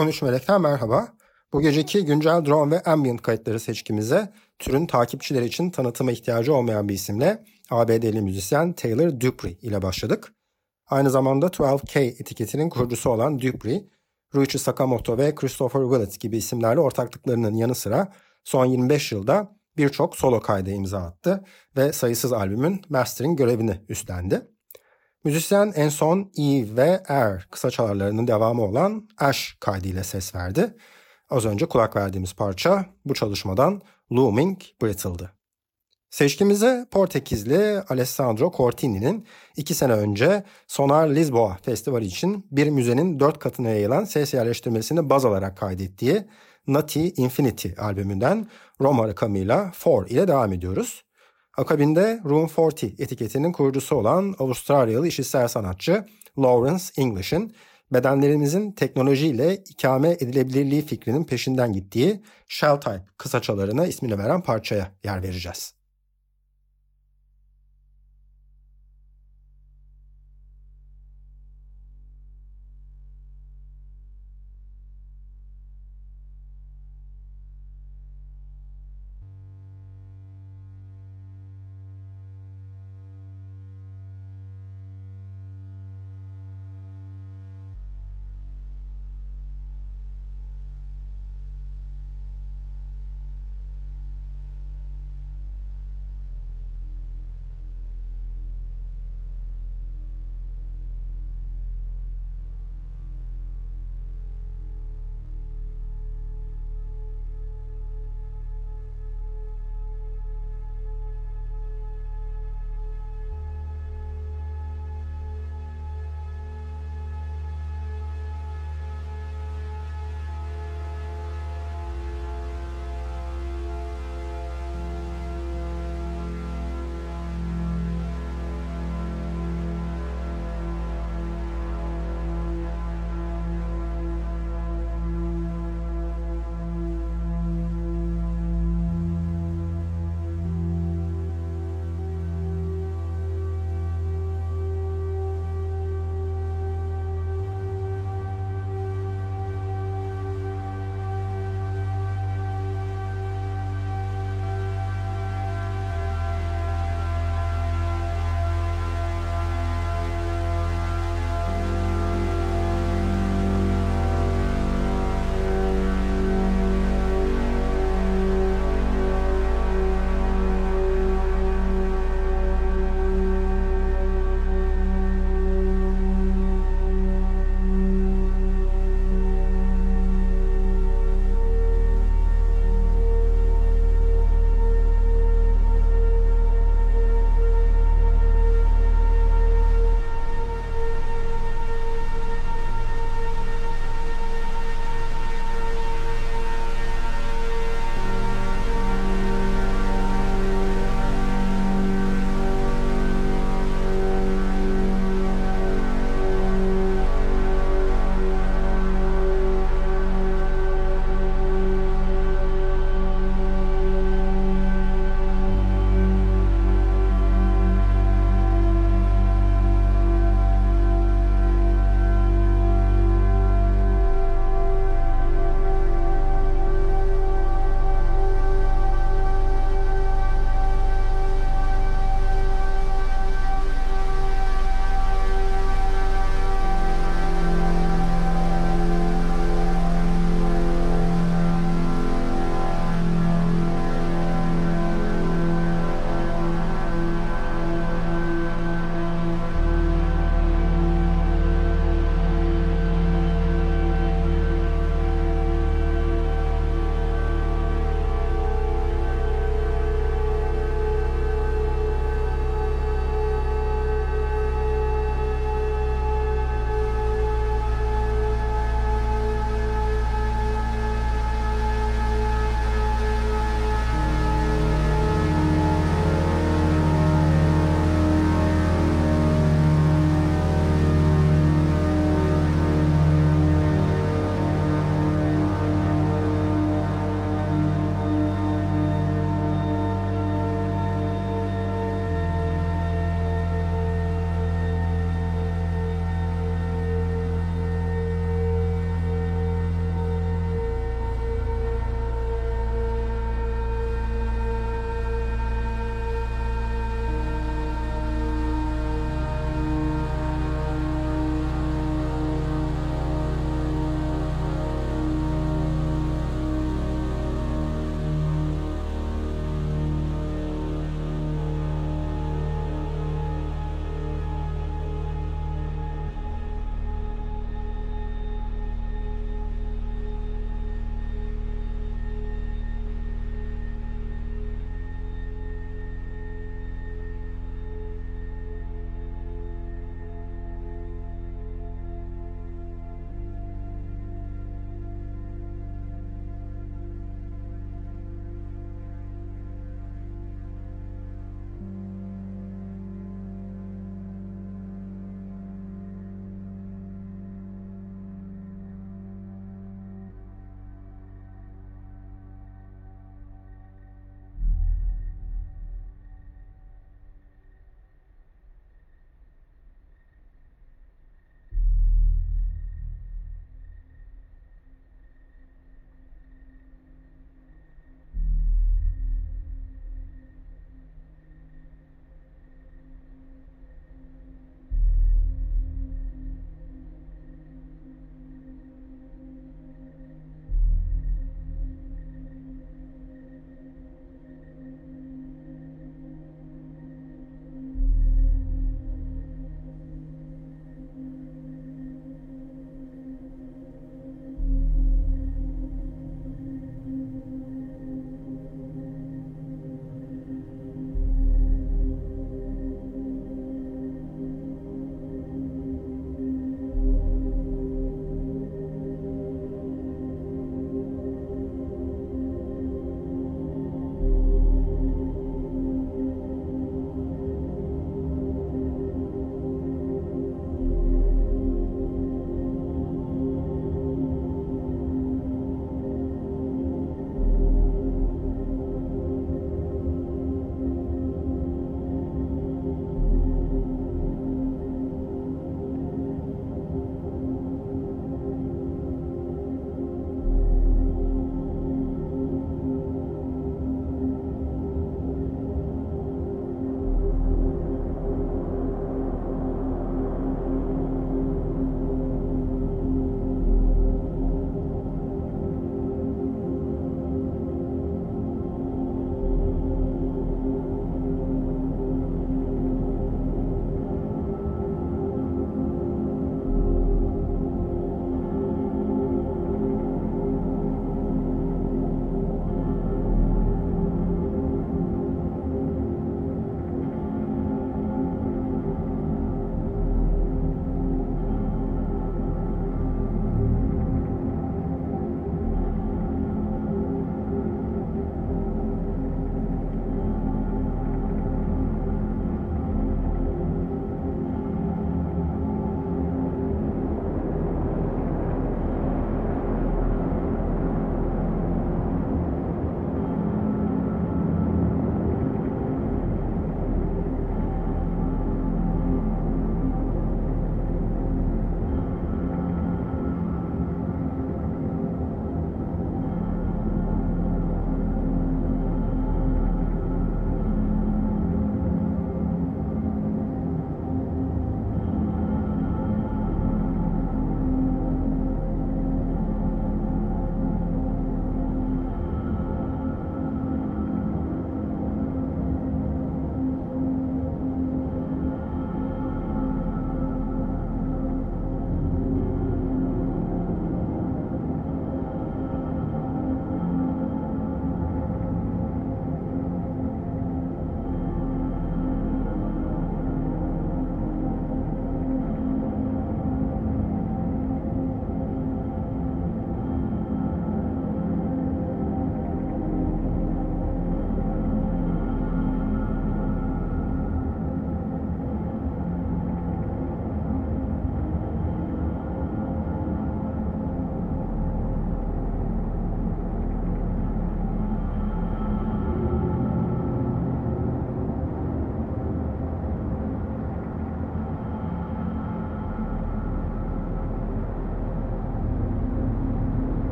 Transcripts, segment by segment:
...13 Melek'ten merhaba. Bu geceki güncel drone ve ambient kayıtları seçkimize... ...türün takipçileri için tanıtıma ihtiyacı olmayan bir isimle... ABD'li müzisyen Taylor Dupree ile başladık. Aynı zamanda 12K etiketinin kurucusu olan Dupree... Ruichi Sakamoto ve Christopher Willett gibi isimlerle ortaklıklarının yanı sıra... ...son 25 yılda birçok solo kayda imza attı... ...ve sayısız albümün mastering görevini üstlendi. Müzisyen en son E ve R kısa çalarlarının devamı olan Ash kaydıyla ses verdi. Az önce kulak verdiğimiz parça bu çalışmadan Looming Brittle'dı. Seçkimize Portekizli Alessandro Cortini'nin iki sene önce Sonar Lisboa Festivali için bir müzenin dört katına yayılan ses yerleştirmesini baz alarak kaydettiği Nati Infinity albümünden Roma rakamıyla Four ile devam ediyoruz. Akabinde Room 40 etiketinin kurucusu olan Avustralyalı işitsel sanatçı Lawrence English'in bedenlerimizin teknolojiyle ikame edilebilirliği fikrinin peşinden gittiği Shell Type kısaçalarına ismini veren parçaya yer vereceğiz.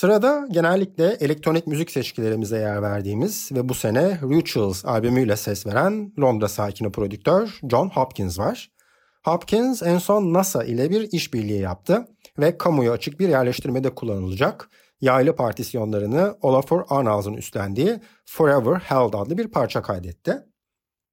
Sırada genellikle elektronik müzik seçkilerimize yer verdiğimiz ve bu sene Rituals albümüyle ses veren Londra sakini prodüktör John Hopkins var. Hopkins en son NASA ile bir işbirliği yaptı ve kamuya açık bir yerleştirmede kullanılacak yaylı partisyonlarını Olafur Arnalds'ın üstlendiği Forever Held adlı bir parça kaydetti.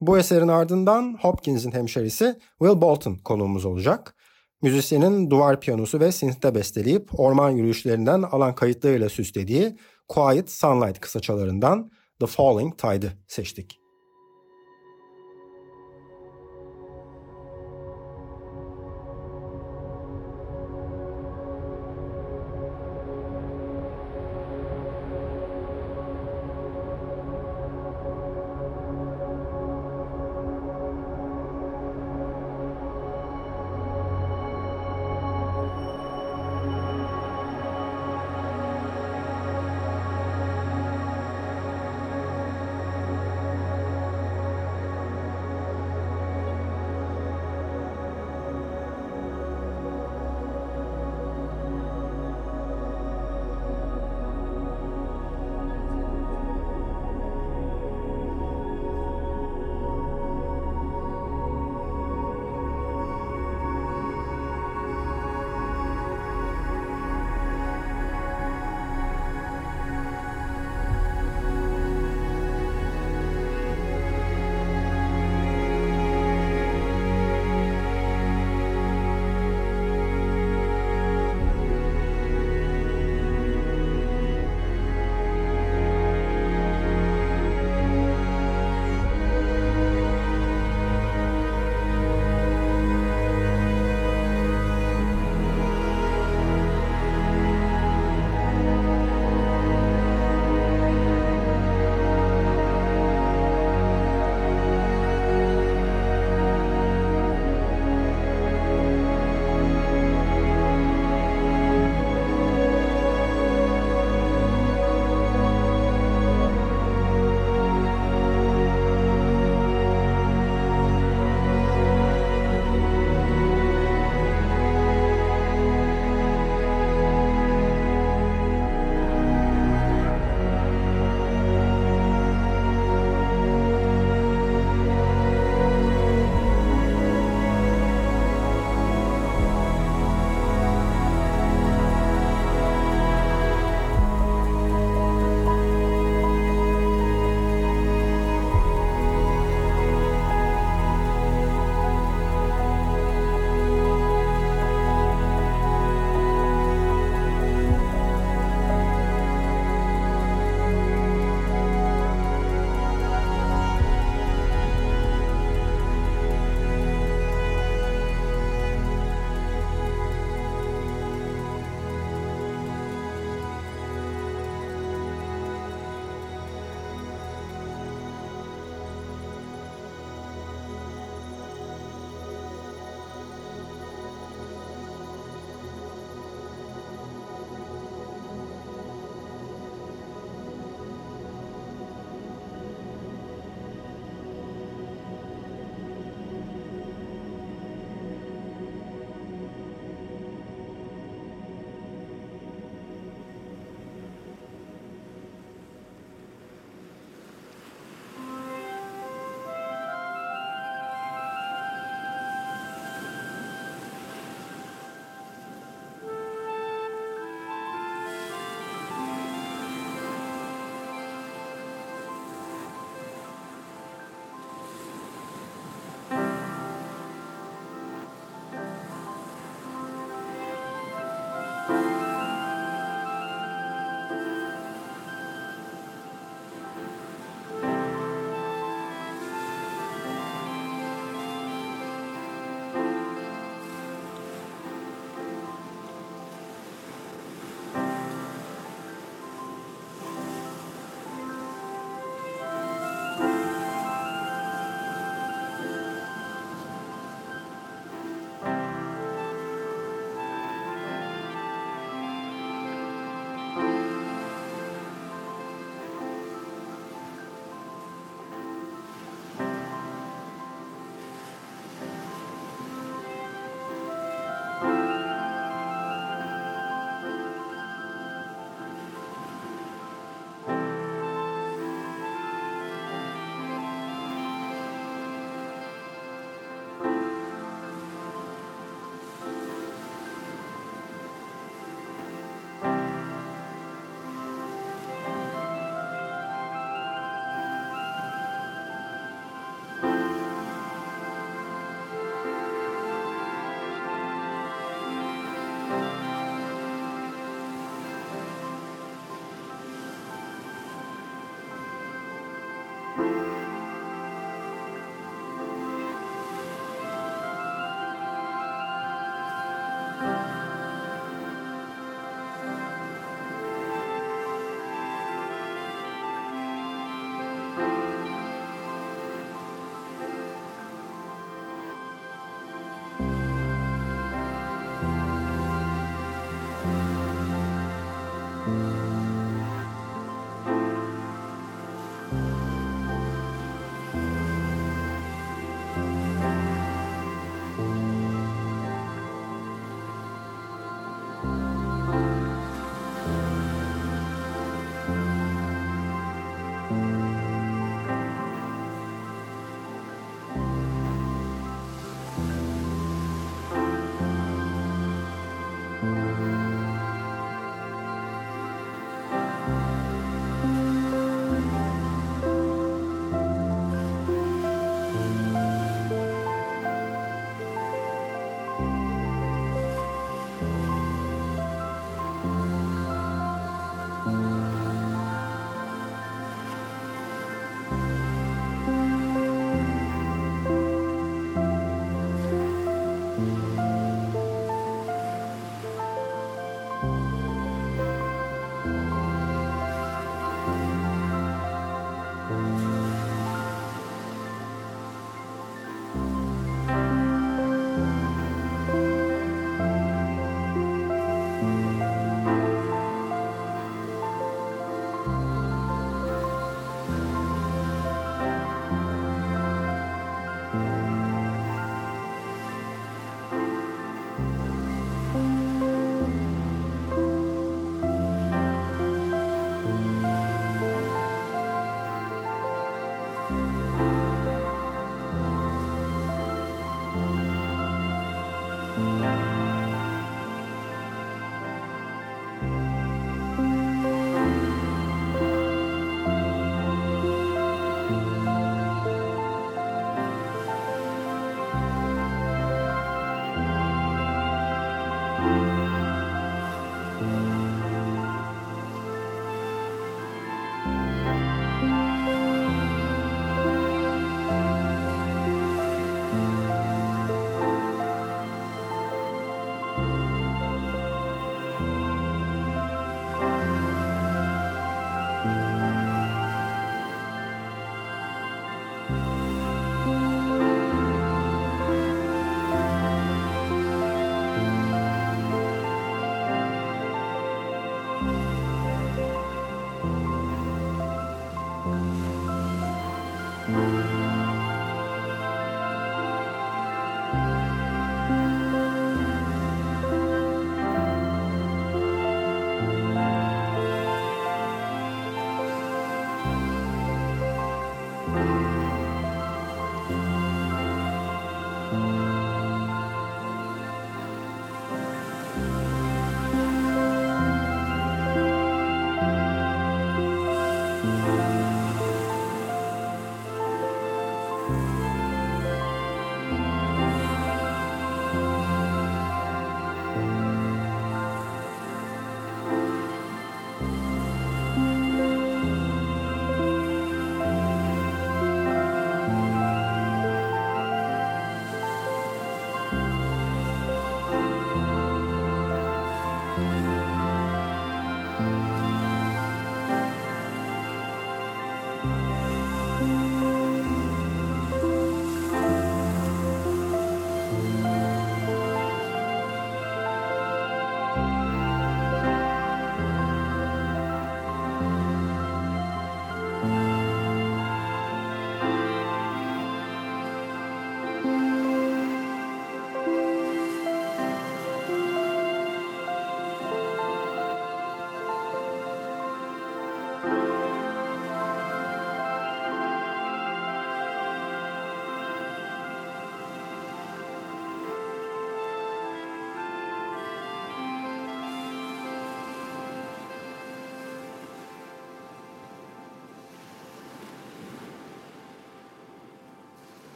Bu eserin ardından Hopkins'in hemşerisi Will Bolton konuğumuz olacak. Müzisyenin duvar piyanosu ve synth'te besteleyip orman yürüyüşlerinden alan kayıtlarıyla süslediği Quiet Sunlight kısaçalarından The Falling Tide'ı seçtik.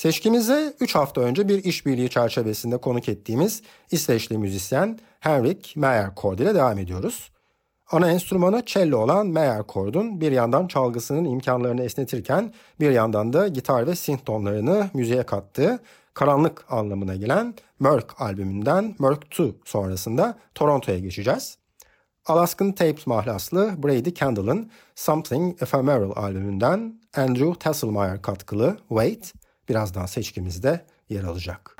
Seçkimize 3 hafta önce bir işbirliği çerçevesinde konuk ettiğimiz İsveçli müzisyen Henrik Meyerkord ile devam ediyoruz. Ana enstrümanı cello olan Meyerkord'un bir yandan çalgısının imkanlarını esnetirken bir yandan da gitar ve synth tonlarını müziğe kattığı karanlık anlamına gelen Mörk albümünden Mörk 2 sonrasında Toronto'ya geçeceğiz. Alaskan Tapes mahlaslı Brady Kendall'ın Something Ephemeral albümünden Andrew Tasselmeyer katkılı Wait birazdan seçkimizde yer alacak.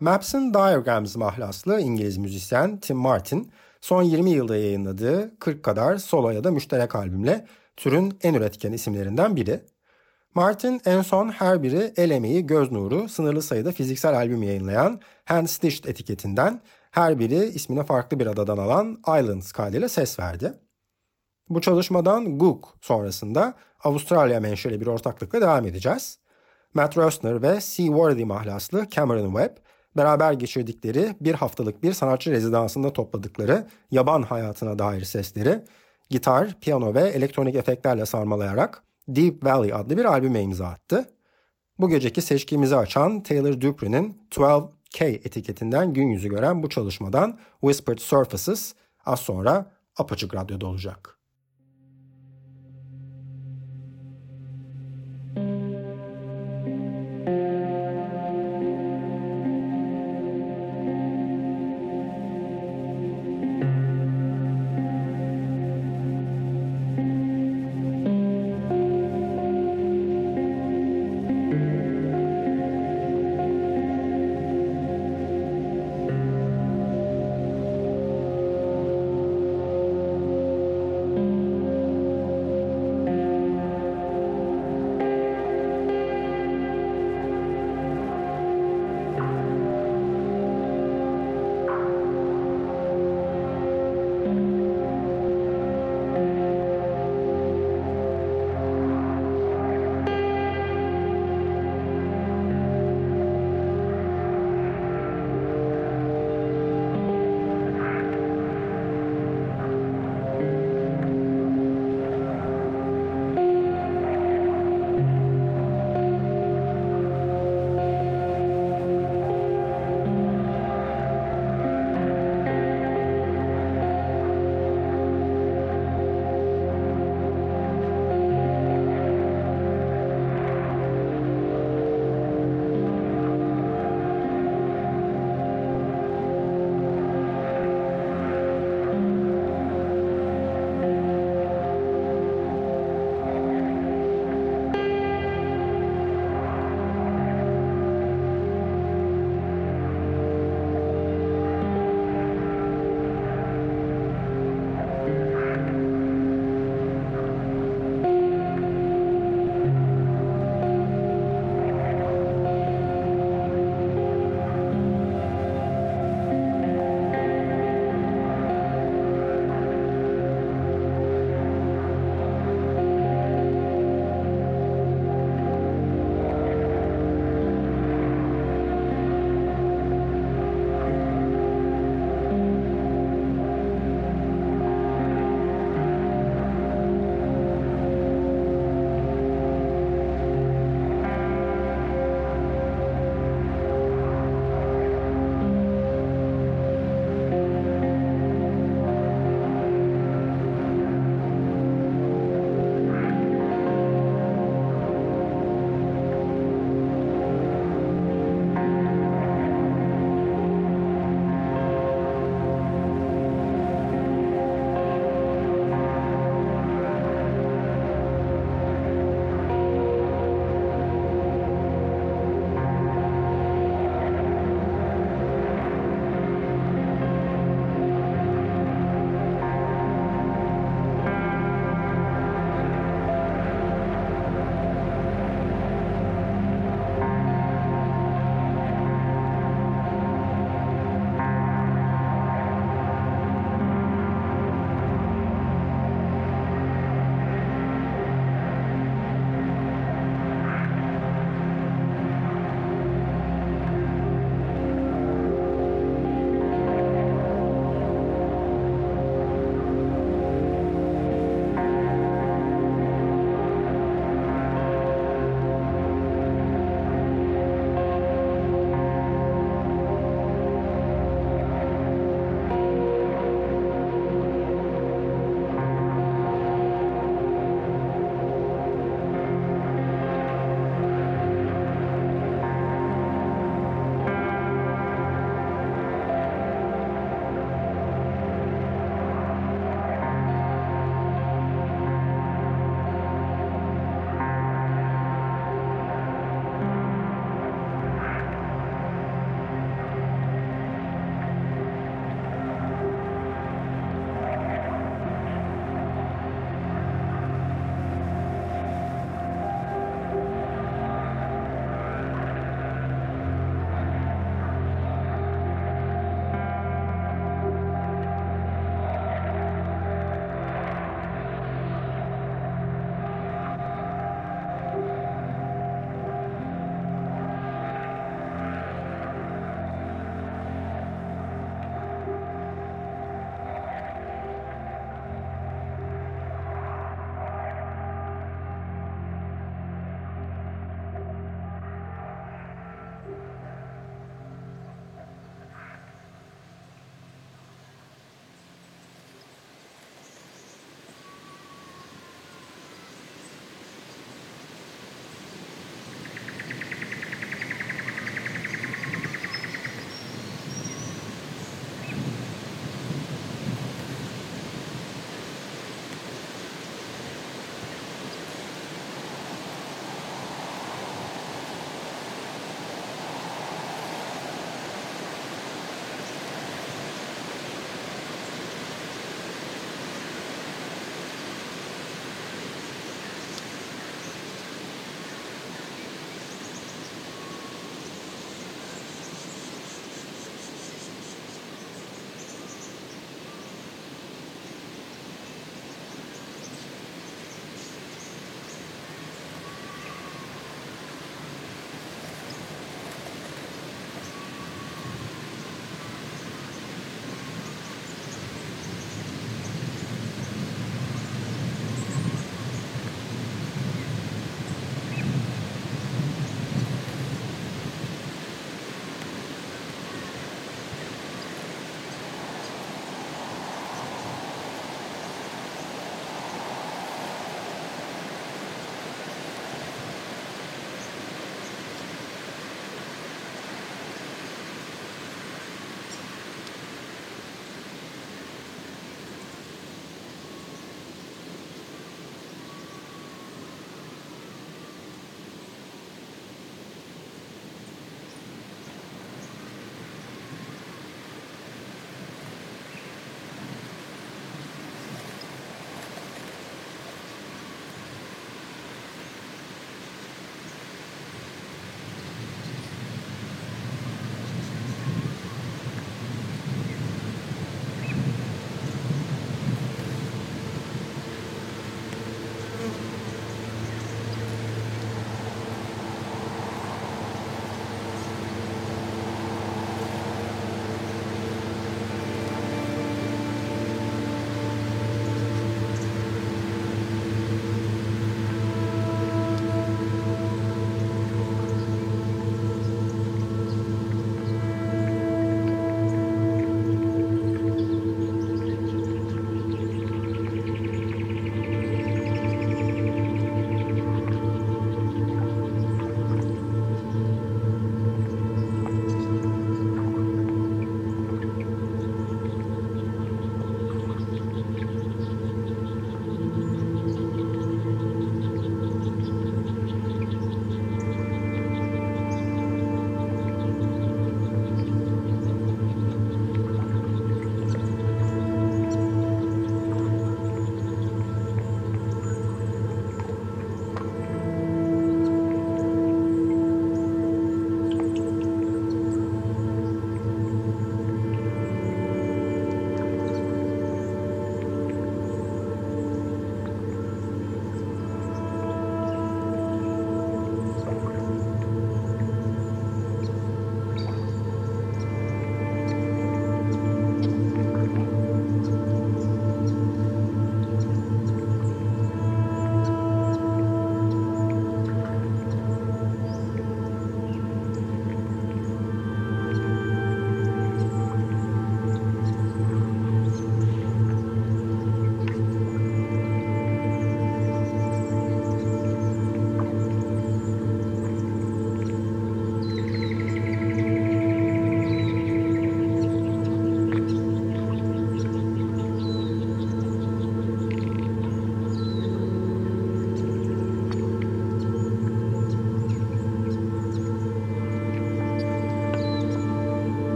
Maps'ın Diagrams mahlaslı İngiliz müzisyen Tim Martin, son 20 yılda yayınladığı 40 kadar solo ya da müşterek albümle türün en üretken isimlerinden biri. Martin en son her biri el emeği, göz nuru, sınırlı sayıda fiziksel albüm yayınlayan Hand Stitched etiketinden her biri ismini farklı bir adadan alan Islands kaydıyla ses verdi. Bu çalışmadan Gook sonrasında Avustralya menşeli bir ortaklıkla devam edeceğiz. Matt Rosner ve Seaworthy mahlaslı Cameron Webb beraber geçirdikleri bir haftalık bir sanatçı rezidansında topladıkları yaban hayatına dair sesleri gitar, piyano ve elektronik efektlerle sarmalayarak Deep Valley adlı bir albüme imza attı. Bu geceki seçkimizi açan Taylor Dupree'nin 12K etiketinden gün yüzü gören bu çalışmadan Whispered Surfaces az sonra Apaçık Radyo'da olacak.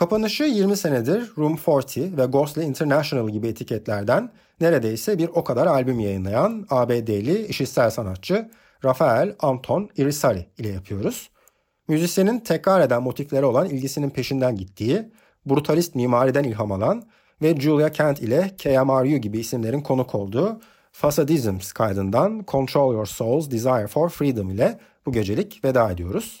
Kapanışı 20 senedir Room 40 ve Ghostly International gibi etiketlerden neredeyse bir o kadar albüm yayınlayan ABD'li işitsel sanatçı Rafael Anton Irisari ile yapıyoruz. Müzisyenin tekrar eden motiflere olan ilgisinin peşinden gittiği, brutalist mimariden ilham alan ve Julia Kent ile KMRU gibi isimlerin konuk olduğu Fasadisms kaydından Control Your Soul's Desire for Freedom ile bu gecelik veda ediyoruz.